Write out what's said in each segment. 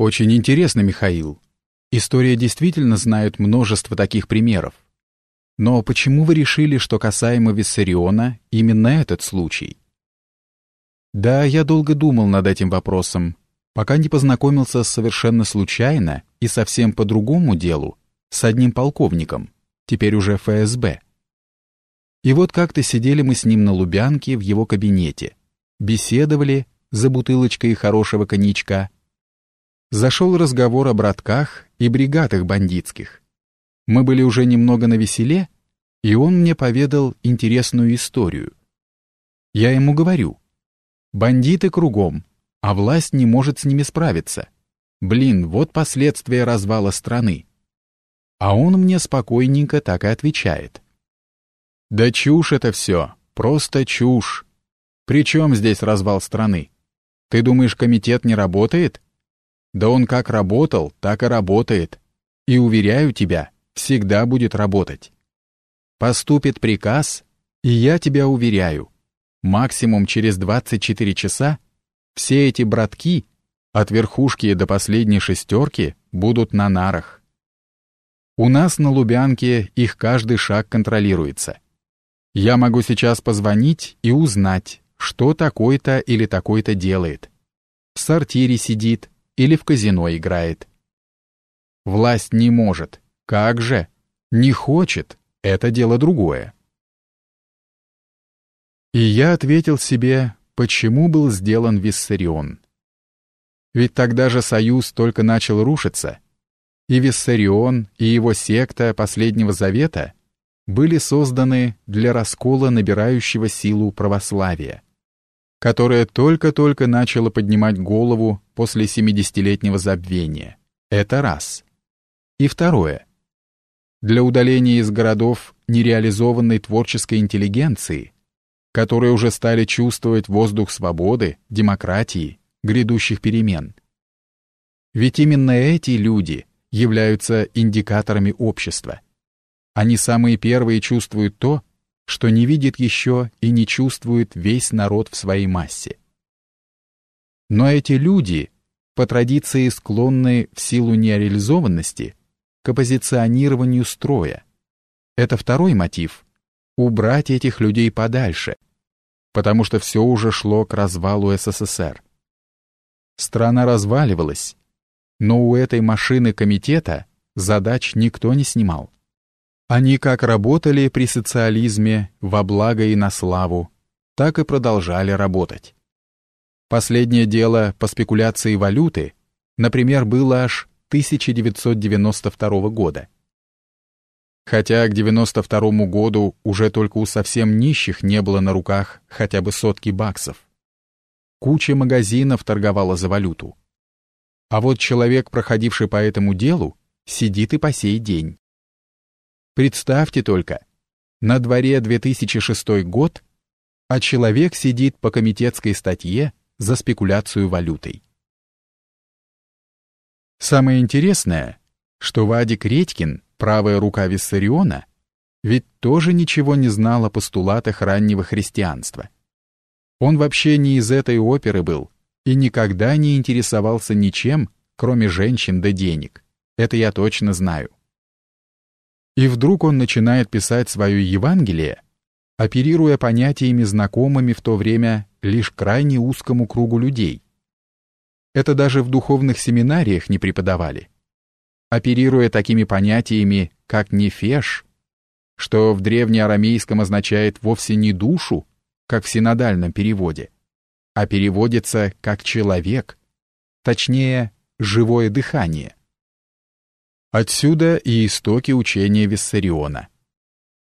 Очень интересно, Михаил. История действительно знает множество таких примеров. Но почему вы решили, что касаемо Виссариона именно этот случай? Да, я долго думал над этим вопросом, пока не познакомился совершенно случайно и совсем по другому делу с одним полковником, теперь уже ФСБ. И вот как-то сидели мы с ним на Лубянке в его кабинете, беседовали за бутылочкой хорошего коньячка. Зашел разговор о братках и бригадах бандитских. Мы были уже немного на веселе, и он мне поведал интересную историю. Я ему говорю, бандиты кругом, а власть не может с ними справиться. Блин, вот последствия развала страны. А он мне спокойненько так и отвечает. Да чушь это все, просто чушь. При чем здесь развал страны? Ты думаешь, комитет не работает? Да он как работал, так и работает. И уверяю тебя, всегда будет работать. Поступит приказ, и я тебя уверяю, максимум через 24 часа все эти братки, от верхушки до последней шестерки, будут на нарах. У нас на Лубянке их каждый шаг контролируется. Я могу сейчас позвонить и узнать, что такой-то или такой-то делает. В сортире сидит или в казино играет. Власть не может. Как же? Не хочет. Это дело другое. И я ответил себе, почему был сделан Виссарион. Ведь тогда же Союз только начал рушиться, и Виссарион, и его секта Последнего Завета были созданы для раскола набирающего силу православия, которое только-только начало поднимать голову после 70-летнего забвения. Это раз. И второе. Для удаления из городов нереализованной творческой интеллигенции, которые уже стали чувствовать воздух свободы, демократии, грядущих перемен. Ведь именно эти люди являются индикаторами общества – они самые первые чувствуют то, что не видит еще и не чувствует весь народ в своей массе. Но эти люди, по традиции склонны в силу нереализованности к оппозиционированию строя. Это второй мотив — убрать этих людей подальше, потому что все уже шло к развалу СССР. Страна разваливалась, но у этой машины комитета задач никто не снимал. Они как работали при социализме во благо и на славу, так и продолжали работать. Последнее дело по спекуляции валюты, например, было аж 1992 года. Хотя к 92 году уже только у совсем нищих не было на руках хотя бы сотки баксов. Куча магазинов торговала за валюту. А вот человек, проходивший по этому делу, сидит и по сей день. Представьте только, на дворе 2006 год, а человек сидит по комитетской статье за спекуляцию валютой. Самое интересное, что Вадик Редькин, правая рука Виссариона, ведь тоже ничего не знал о постулатах раннего христианства. Он вообще не из этой оперы был и никогда не интересовался ничем, кроме женщин да денег. Это я точно знаю. И вдруг он начинает писать свое Евангелие, оперируя понятиями, знакомыми в то время лишь крайне узкому кругу людей. Это даже в духовных семинариях не преподавали. Оперируя такими понятиями, как нефеш, что в древнеарамейском означает вовсе не душу, как в синодальном переводе, а переводится как человек, точнее, живое дыхание. Отсюда и истоки учения Виссариона.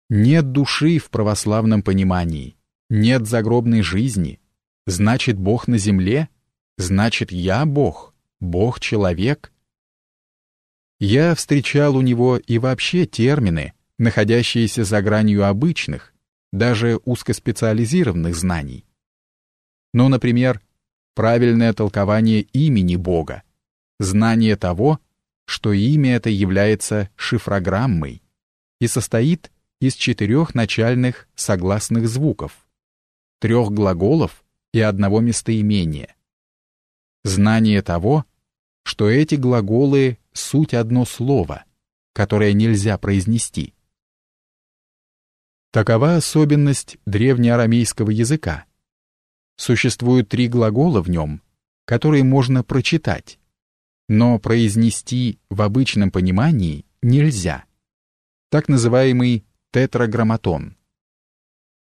Нет души в православном понимании, нет загробной жизни, значит Бог на земле, значит я Бог, Бог человек. Я встречал у него и вообще термины, находящиеся за гранью обычных, даже узкоспециализированных знаний. Ну, например, правильное толкование имени Бога, знание того, что имя это является шифрограммой и состоит из четырех начальных согласных звуков, трех глаголов и одного местоимения. Знание того, что эти глаголы — суть одно слово, которое нельзя произнести. Такова особенность древнеарамейского языка. Существуют три глагола в нем, которые можно прочитать, но произнести в обычном понимании нельзя. Так называемый тетраграмматон.